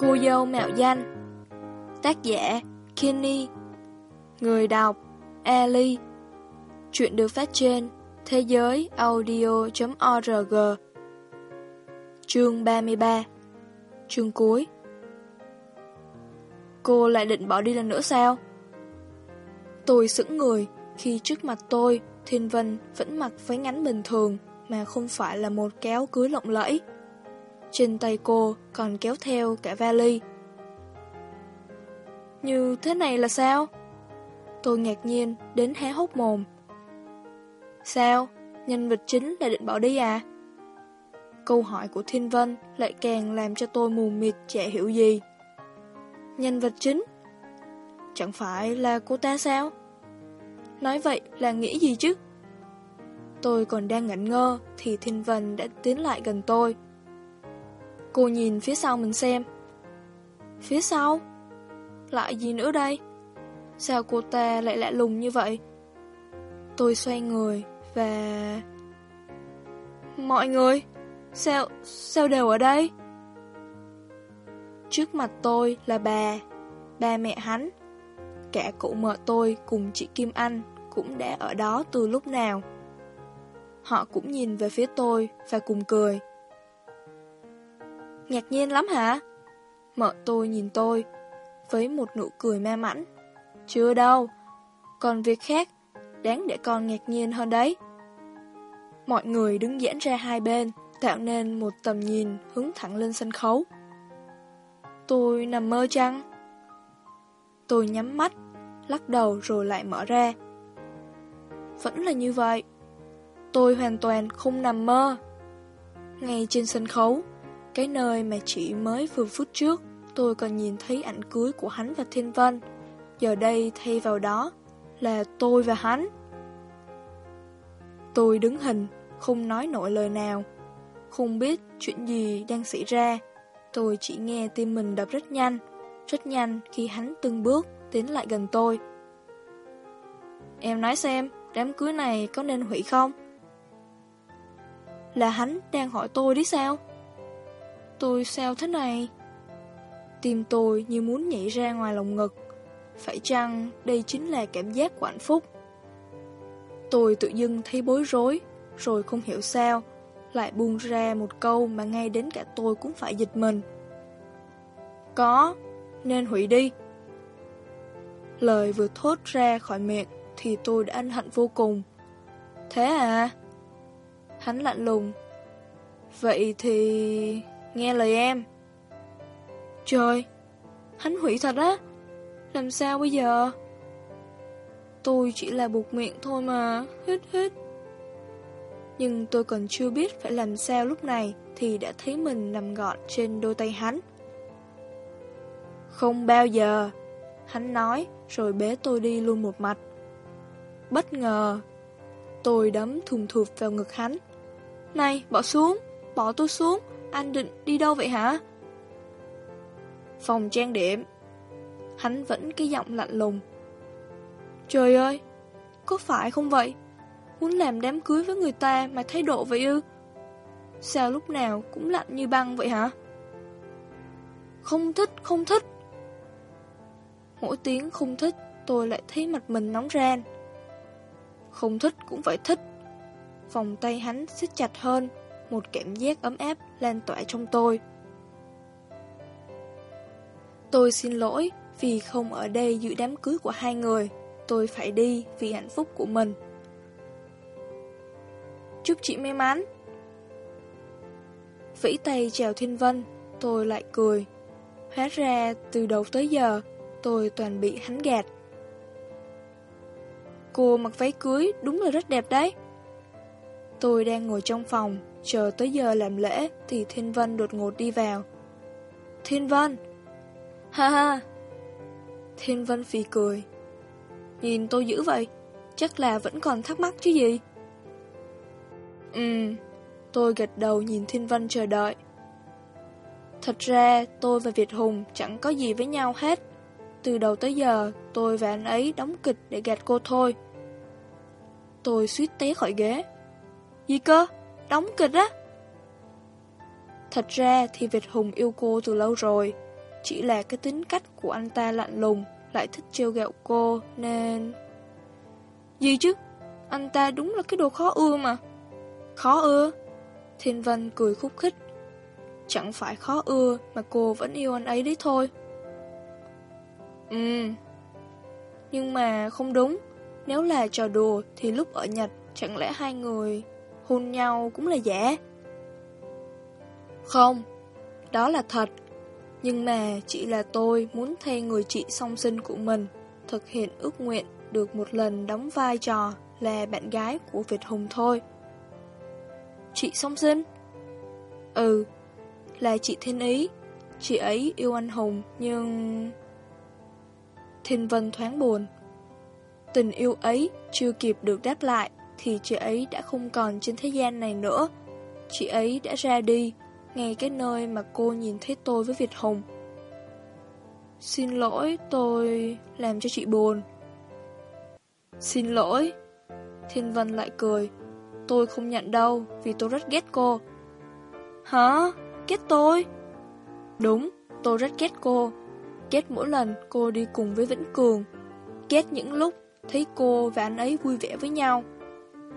Cô dâu mạo danh. Tác giả Kenny. Người đọc Ali Chuyện được phát trên thế giới audio.org Chương 33 Chương cuối. Cô lại định bỏ đi lần nữa sao? Tôi sững người khi trước mặt tôi, Thiên Vân vẫn mặc váy ngắn bình thường mà không phải là một kéo cưới lộng lẫy. Trên tay cô còn kéo theo cả vali. Như thế này là sao? Tôi ngạc nhiên đến hé hốc mồm. Sao? Nhân vật chính là định bỏ đi à? Câu hỏi của Thiên Vân lại càng làm cho tôi mù mịt chả hiểu gì. Nhân vật chính? Chẳng phải là cô ta sao? Nói vậy là nghĩ gì chứ? Tôi còn đang ngẩn ngơ thì Thiên Vân đã tiến lại gần tôi. Cô nhìn phía sau mình xem. Phía sau? Lại gì nữa đây? Sao cô ta lại lạ lùng như vậy? Tôi xoay người và... Mọi người, sao, sao đều ở đây? Trước mặt tôi là bà, ba mẹ hắn. Cả cụ mợ tôi cùng chị Kim Anh cũng đã ở đó từ lúc nào. Họ cũng nhìn về phía tôi và cùng cười. Ngạc nhiên lắm hả? Mợ tôi nhìn tôi với một nụ cười ma mãnh. Chưa đâu, còn việc khác đáng để con ngạc nhiên hơn đấy. Mọi người đứng giãn ra hai bên, tạo nên một tầm nhìn hướng thẳng lên sân khấu. Tôi nằm mơ chăng? Tôi nhắm mắt, lắc đầu rồi lại mở ra. Vẫn là như vậy. Tôi hoàn toàn không nằm mơ. Ngay trên sân khấu, cái nơi mà chỉ mới vừa phút trước, tôi còn nhìn thấy ảnh cưới của hắn và Thiên Vân. Giờ đây thay vào đó là tôi và hắn. Tôi đứng hình, không nói nổi lời nào. Không biết chuyện gì đang xảy ra. Tôi chỉ nghe tim mình đập rất nhanh, rất nhanh khi hắn từng bước tiến lại gần tôi. Em nói xem, đám cưới này có nên hủy không? Là hắn đang hỏi tôi đi sao? Tôi sao thế này? Tim tôi như muốn nhảy ra ngoài lồng ngực. Phải chăng đây chính là cảm giác của hạnh phúc? Tôi tự dưng thấy bối rối, rồi không hiểu sao, lại buông ra một câu mà ngay đến cả tôi cũng phải dịch mình. Có, nên hủy đi. Lời vừa thốt ra khỏi miệng thì tôi đã ân hận vô cùng. Thế à? Hắn lạnh lùng. Vậy thì nghe lời em. Trời, hắn hủy thật á. Làm sao bây giờ? Tôi chỉ là buộc miệng thôi mà, hít hít. Nhưng tôi còn chưa biết phải làm sao lúc này thì đã thấy mình nằm gọn trên đôi tay hắn. Không bao giờ, hắn nói rồi bế tôi đi luôn một mặt. Bất ngờ, tôi đấm thùng thụp vào ngực hắn. Này, bỏ xuống, bỏ tôi xuống, anh định đi đâu vậy hả? Phòng trang điểm. Hắn vẫn cái giọng lạnh lùng. Trời ơi, có phải không vậy? Muốn làm đám cưới với người ta mà thái độ vậy ư? Sao lúc nào cũng lạnh như băng vậy hả? Không thích, không thích. Mỗi tiếng không thích, tôi lại thấy mặt mình nóng ran. Không thích cũng phải thích. Vòng tay hắn siết chặt hơn, một cảm giác ấm áp lan tỏa trong tôi. Tôi xin lỗi vì không ở đây dự đám cưới của hai người. Tôi phải đi vì hạnh phúc của mình. Chúc chị may mắn. Vĩ tay chào Thiên Vân, tôi lại cười. Hóa ra từ đầu tới giờ, tôi toàn bị hắn gạt. Cô mặc váy cưới đúng là rất đẹp đấy. Tôi đang ngồi trong phòng, chờ tới giờ làm lễ thì Thiên Vân đột ngột đi vào. Thiên Vân! Ha ha! Thiên Vân phì cười. Nhìn tôi dữ vậy, chắc là vẫn còn thắc mắc chứ gì. Ừ, tôi gật đầu nhìn Thiên Vân chờ đợi. Thật ra tôi và Việt Hùng chẳng có gì với nhau hết. Từ đầu tới giờ, tôi và anh ấy đóng kịch để gạt cô thôi. Tôi suýt té khỏi ghế. Gì cơ? Đóng kịch á? Thật ra thì Việt Hùng yêu cô từ lâu rồi. Chỉ là cái tính cách của anh ta lạnh lùng, lại thích trêu ghẹo cô, nên... Gì chứ? Anh ta đúng là cái đồ khó ưa mà. Khó ưa? Thiên Vân cười khúc khích. Chẳng phải khó ưa mà cô vẫn yêu anh ấy đấy thôi. Ừ. Nhưng mà không đúng. Nếu là trò đùa thì lúc ở Nhật chẳng lẽ hai người hôn nhau cũng là giả? Không, đó là thật. Nhưng mà chỉ là tôi muốn thay người chị song sinh của mình thực hiện ước nguyện được một lần đóng vai trò là bạn gái của Việt Hùng thôi. Chị song sinh? Ừ, là chị Thiên Ý. Chị ấy yêu anh Hùng nhưng... Thiên Vân thoáng buồn. Tình yêu ấy chưa kịp được đáp lại thì chị ấy đã không còn trên thế gian này nữa. Chị ấy đã ra đi, ngay cái nơi mà cô nhìn thấy tôi với Việt Hùng. Xin lỗi, tôi làm cho chị buồn. Xin lỗi. Thiên Vân lại cười. Tôi không nhận đâu, vì tôi rất ghét cô. Hả? Ghét tôi? Đúng, tôi rất ghét cô. Ghét mỗi lần cô đi cùng với Vĩnh Cường. Ghét những lúc thấy cô và anh ấy vui vẻ với nhau.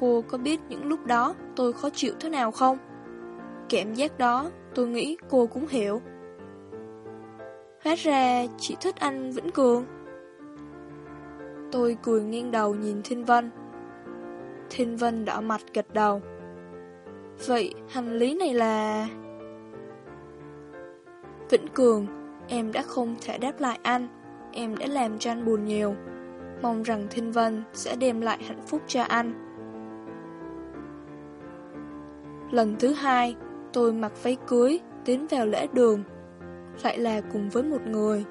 Cô có biết những lúc đó tôi khó chịu thế nào không? Cảm giác đó tôi nghĩ cô cũng hiểu. Hóa ra chị thích anh Vĩnh Cường. Tôi cười nghiêng đầu nhìn Thiên Vân. Thiên Vân đỏ mặt gật đầu. Vậy hành lý này là... Vĩnh Cường, em đã không thể đáp lại anh. Em đã làm cho anh buồn nhiều. Mong rằng Thiên Vân sẽ đem lại hạnh phúc cho anh. Lần thứ hai, tôi mặc váy cưới, tiến vào lễ đường. Lại là cùng với một người.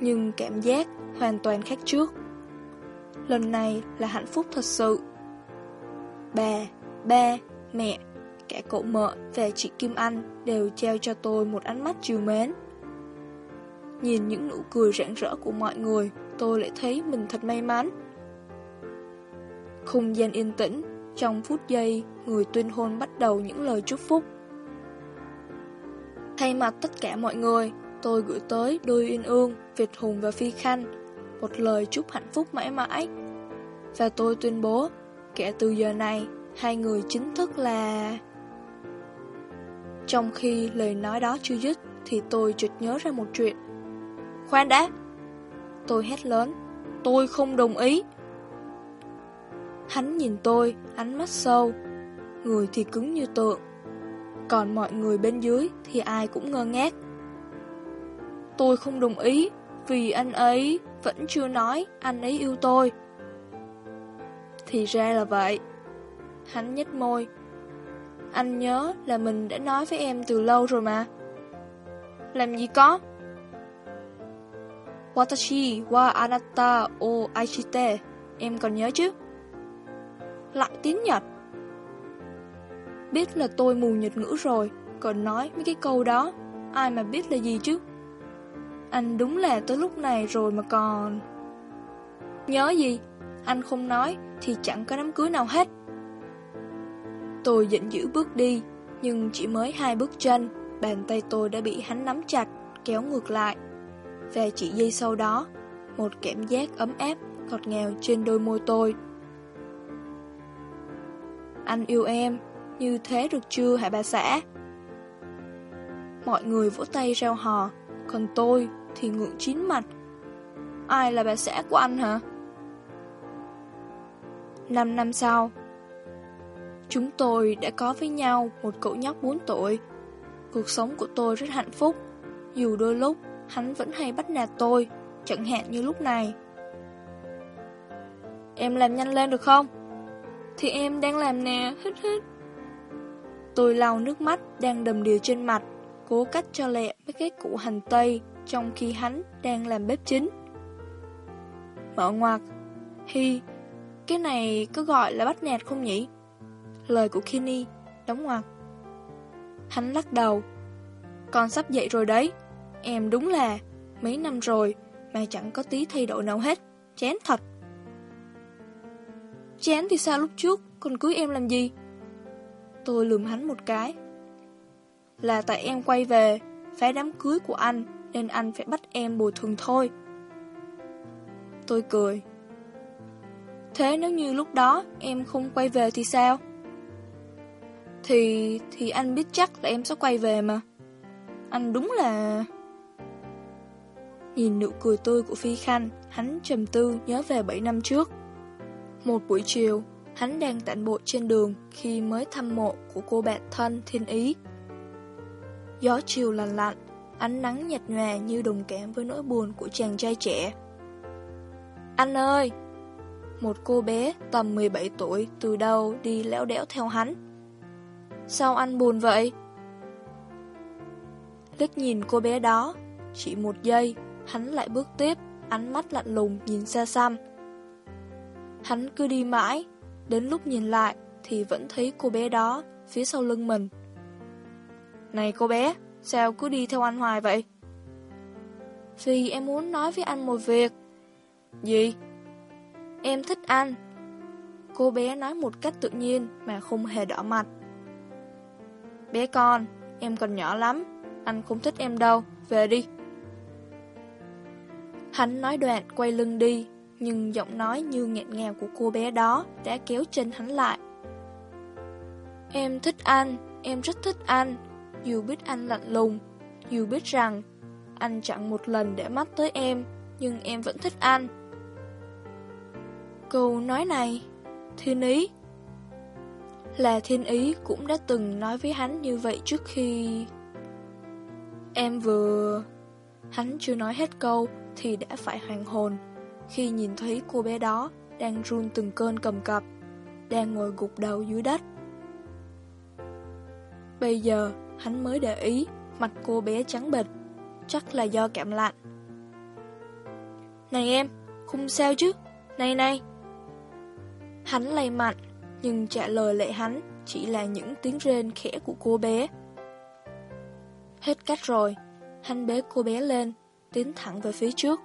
Nhưng cảm giác hoàn toàn khác trước. Lần này là hạnh phúc thật sự. Bà, ba, mẹ, cả cậu mợ và chị Kim Anh đều treo cho tôi một ánh mắt chiều mến. Nhìn những nụ cười rạng rỡ của mọi người, tôi lại thấy mình thật may mắn. Không gian yên tĩnh, trong phút giây, người tuyên hôn bắt đầu những lời chúc phúc. Thay mặt tất cả mọi người, tôi gửi tới đôi uyên ương, Việt Hùng và Phi Khanh một lời chúc hạnh phúc mãi mãi. Và tôi tuyên bố, kể từ giờ này, hai người chính thức là... Trong khi lời nói đó chưa dứt, thì tôi chợt nhớ ra một chuyện. Khoan đã! Tôi hét lớn, tôi không đồng ý. Hắn nhìn tôi, ánh mắt sâu, người thì cứng như tượng. Còn mọi người bên dưới thì ai cũng ngơ ngác. Tôi không đồng ý, vì anh ấy vẫn chưa nói anh ấy yêu tôi. Thì ra là vậy. Hắn nhếch môi. Anh nhớ là mình đã nói với em từ lâu rồi mà. Làm gì có? Watashi wa anata o aishite. Em còn nhớ chứ? Lại tiếng Nhật. Biết là tôi mù Nhật ngữ rồi, còn nói mấy cái câu đó, ai mà biết là gì chứ? Anh đúng là tới lúc này rồi mà còn... Nhớ gì? Anh không nói thì chẳng có đám cưới nào hết. Tôi giận dữ bước đi, nhưng chỉ mới hai bước chân, bàn tay tôi đã bị hắn nắm chặt, kéo ngược lại. Và chỉ giây sau đó, một cảm giác ấm áp, ngọt ngào trên đôi môi tôi. Anh yêu em, như thế được chưa hả bà xã? Mọi người vỗ tay reo hò, còn tôi thì ngượng chín mặt. Ai là bà xã của anh hả? Năm năm sau, chúng tôi đã có với nhau một cậu nhóc 4 tuổi. Cuộc sống của tôi rất hạnh phúc, dù đôi lúc hắn vẫn hay bắt nạt tôi, chẳng hạn như lúc này. Em làm nhanh lên được không? Thì em đang làm nè, hít hít. Tôi lau nước mắt đang đầm đìa trên mặt, cố cách cho lẹ mấy cái củ hành tây trong khi hắn đang làm bếp chính. Mở ngoặc, Hi, cái này có gọi là bắt nạt không nhỉ? Lời của Kenny, đóng ngoặc. Hắn lắc đầu. Con sắp dậy rồi đấy. Em đúng là mấy năm rồi mà chẳng có tí thay đổi nào hết. Chén thật. Chén thì sao lúc trước, còn cưới em làm gì? Tôi lườm hắn một cái. Là tại em quay về, phá đám cưới của anh, nên anh phải bắt em bồi thường thôi. Tôi cười. Thế nếu như lúc đó em không quay về thì sao? Thì... thì anh biết chắc là em sẽ quay về mà. Anh đúng là... Nhìn nụ cười tươi của Phi Khanh, hắn trầm tư nhớ về 7 năm trước. Một buổi chiều, hắn đang tản bộ trên đường khi mới thăm mộ của cô bạn thân Thiên Ý. Gió chiều lành lạnh, ánh nắng nhạt nhòa như đồng cảm với nỗi buồn của chàng trai trẻ. Anh ơi! Một cô bé tầm 17 tuổi từ đâu đi léo đẽo theo hắn. Sao anh buồn vậy? Lít nhìn cô bé đó, chỉ một giây, hắn lại bước tiếp, ánh mắt lạnh lùng nhìn xa xăm. Hắn cứ đi mãi, đến lúc nhìn lại thì vẫn thấy cô bé đó phía sau lưng mình. Này cô bé, sao cứ đi theo anh hoài vậy? Vì em muốn nói với anh một việc. Gì? Em thích anh. Cô bé nói một cách tự nhiên mà không hề đỏ mặt. Bé con, em còn nhỏ lắm, anh không thích em đâu, về đi. Hắn nói đoạn quay lưng đi, nhưng giọng nói như nghẹn ngào của cô bé đó đã kéo chân hắn lại. Em thích anh, em rất thích anh, dù biết anh lạnh lùng, dù biết rằng anh chẳng một lần để mắt tới em, nhưng em vẫn thích anh. Câu nói này, thiên ý. Là thiên ý cũng đã từng nói với hắn như vậy trước khi... Em vừa... Hắn chưa nói hết câu thì đã phải hoàng hồn khi nhìn thấy cô bé đó đang run từng cơn cầm cập, đang ngồi gục đầu dưới đất. Bây giờ, hắn mới để ý mặt cô bé trắng bệch, chắc là do cảm lạnh. Này em, không sao chứ, này này. Hắn lay mạnh, nhưng trả lời lại hắn chỉ là những tiếng rên khẽ của cô bé. Hết cách rồi, hắn bế cô bé lên, tiến thẳng về phía trước.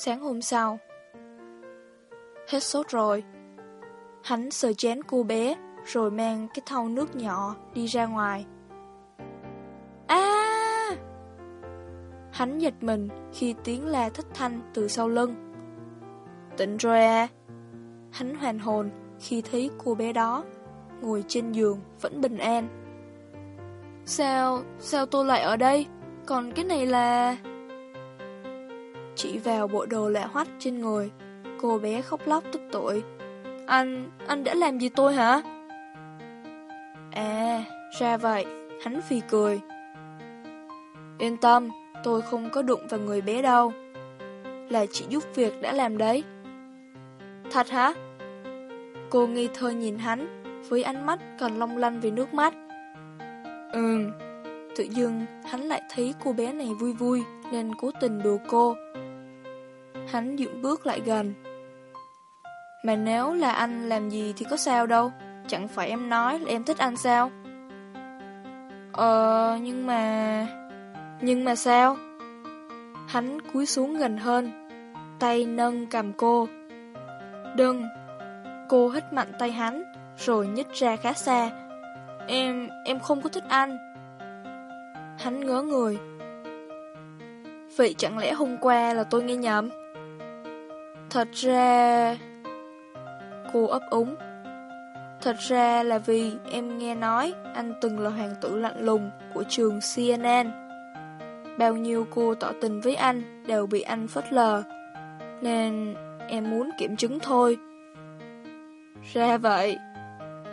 Sáng hôm sau. Hết sốt rồi. Hắn sờ chén cô bé, Rồi mang cái thau nước nhỏ Đi ra ngoài. À Hắn giật mình Khi tiếng la thất thanh từ sau lưng. Tỉnh rồi à? Hắn hoàn hồn Khi thấy cô bé đó Ngồi trên giường vẫn bình an. Sao Sao tôi lại ở đây? Còn cái này là chỉ vào bộ đồ lạ hoắt trên người. Cô bé khóc lóc tức tội. Anh, anh đã làm gì tôi hả? À, ra vậy, hắn phì cười. Yên tâm, tôi không có đụng vào người bé đâu. Là chỉ giúp việc đã làm đấy. Thật hả? Cô nghi thơ nhìn hắn, với ánh mắt còn long lanh vì nước mắt. Ừm, tự dưng hắn lại thấy cô bé này vui vui, nên cố tình đùa cô. Hắn dựng bước lại gần. Mà nếu là anh làm gì thì có sao đâu, chẳng phải em nói là em thích anh sao? Ờ, nhưng mà... Nhưng mà sao? Hắn cúi xuống gần hơn, tay nâng cầm cô. Đừng! Cô hít mạnh tay hắn, rồi nhích ra khá xa. Em, em không có thích anh. Hắn ngớ người. Vậy chẳng lẽ hôm qua là tôi nghe nhầm? Thật ra... Cô ấp úng. Thật ra là vì em nghe nói anh từng là hoàng tử lạnh lùng của trường CNN. Bao nhiêu cô tỏ tình với anh đều bị anh phớt lờ. Nên em muốn kiểm chứng thôi. Ra vậy.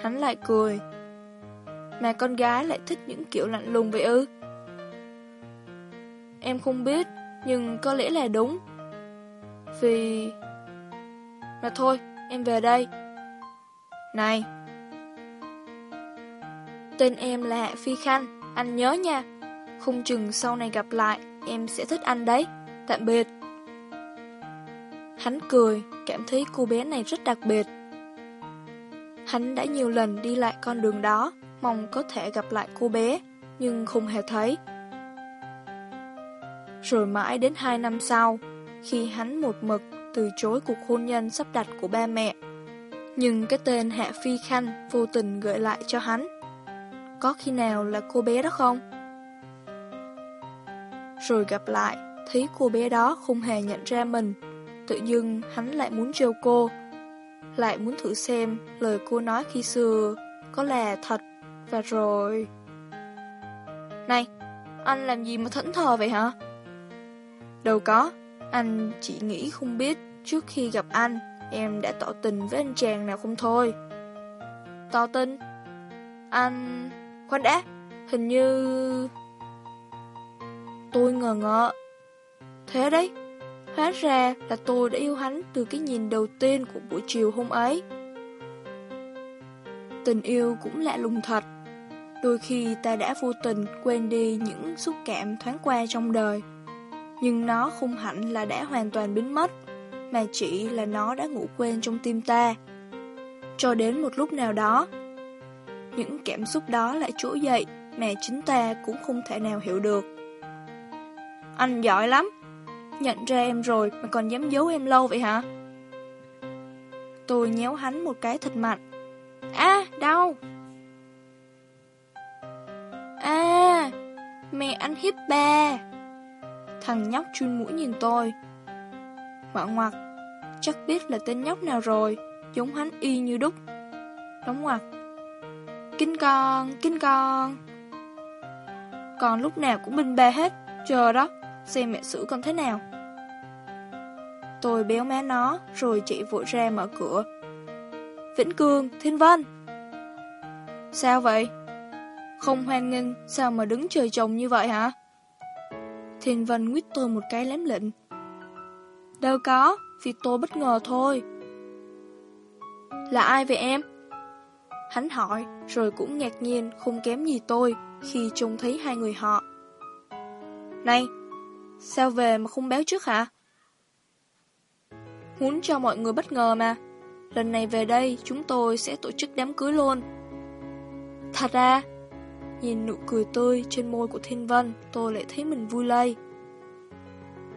Hắn lại cười. Mà con gái lại thích những kiểu lạnh lùng vậy ư? Em không biết, nhưng có lẽ là đúng. Vì mà thôi, em về đây. Này! Tên em là Hạ Phi Khanh, anh nhớ nha. Không chừng sau này gặp lại, em sẽ thích anh đấy. Tạm biệt. Hắn cười, cảm thấy cô bé này rất đặc biệt. Hắn đã nhiều lần đi lại con đường đó, mong có thể gặp lại cô bé, nhưng không hề thấy. Rồi mãi đến hai năm sau, khi hắn một mực từ chối cuộc hôn nhân sắp đặt của ba mẹ. Nhưng cái tên Hạ Phi Khanh vô tình gợi lại cho hắn. Có khi nào là cô bé đó không? Rồi gặp lại, thấy cô bé đó không hề nhận ra mình. Tự dưng hắn lại muốn trêu cô, lại muốn thử xem lời cô nói khi xưa có là thật. Và rồi... Này, anh làm gì mà thẫn thờ vậy hả? Đâu có, anh chỉ nghĩ không biết trước khi gặp anh, em đã tỏ tình với anh chàng nào không thôi. Tỏ tình? Anh... Khoan đã, hình như... Tôi ngờ ngợ. Thế đấy, hóa ra là tôi đã yêu hắn từ cái nhìn đầu tiên của buổi chiều hôm ấy. Tình yêu cũng lạ lùng thật. Đôi khi ta đã vô tình quên đi những xúc cảm thoáng qua trong đời. Nhưng nó không hẳn là đã hoàn toàn biến mất, mà chỉ là nó đã ngủ quên trong tim ta. Cho đến một lúc nào đó, những cảm xúc đó lại trỗi dậy mà chính ta cũng không thể nào hiểu được. Anh giỏi lắm, nhận ra em rồi mà còn dám giấu em lâu vậy hả? Tôi nhéo hắn một cái thật mạnh. À, đau! À, mẹ anh hiếp ba. Thằng nhóc chun mũi nhìn tôi. Ngoạn ngoặc, chắc biết là tên nhóc nào rồi, giống hắn y như đúc. Đóng ngoặc. Kinh con, kinh con. Còn lúc nào cũng bình ba hết, chờ đó, xem mẹ xử con thế nào. Tôi béo má nó, rồi chị vội ra mở cửa. Vĩnh Cương, Thiên Vân. Sao vậy? Không hoan nghênh, sao mà đứng trời trồng như vậy hả? Thiên Vân nguyết tôi một cái lém lịnh. Đâu có, vì tôi bất ngờ thôi. Là ai vậy em? Hắn hỏi, rồi cũng ngạc nhiên không kém gì tôi khi trông thấy hai người họ. Này, sao về mà không báo trước hả? Muốn cho mọi người bất ngờ mà. Lần này về đây chúng tôi sẽ tổ chức đám cưới luôn. Thật ra, nhìn nụ cười tươi trên môi của Thiên Vân, tôi lại thấy mình vui lây.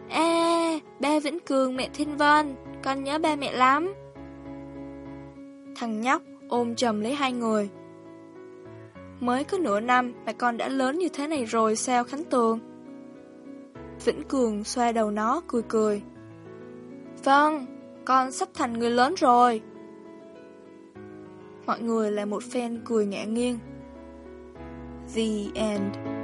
Ê, ba Vĩnh Cường mẹ Thiên Vân, con nhớ ba mẹ lắm. Thằng nhóc ôm chầm lấy hai người. Mới có nửa năm mà con đã lớn như thế này rồi sao Khánh Tường? Vĩnh Cường xoa đầu nó cười cười. Vâng, con sắp thành người lớn rồi. Mọi người là một phen cười ngã nghiêng. The end.